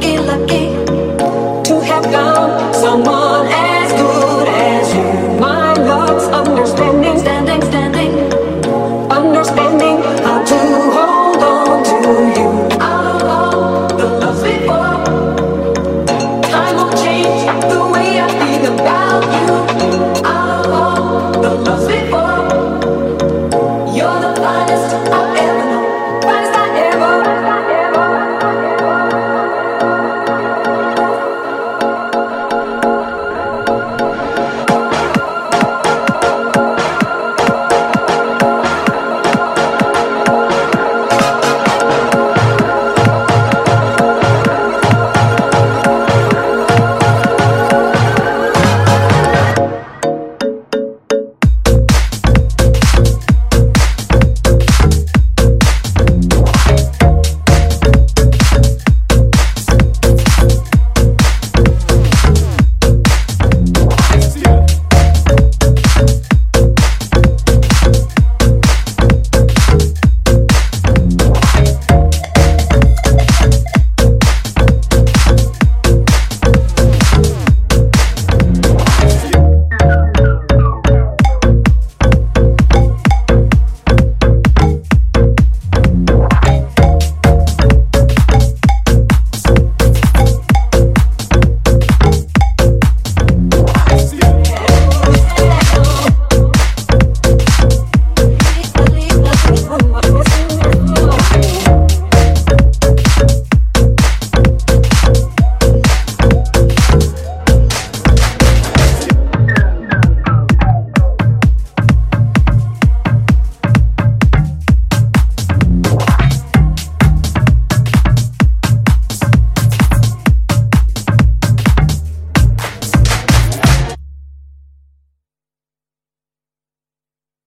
My love's